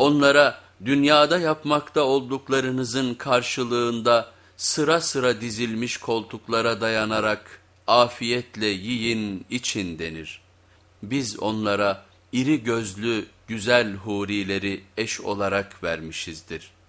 Onlara dünyada yapmakta olduklarınızın karşılığında sıra sıra dizilmiş koltuklara dayanarak afiyetle yiyin için denir. Biz onlara iri gözlü güzel hurileri eş olarak vermişizdir.''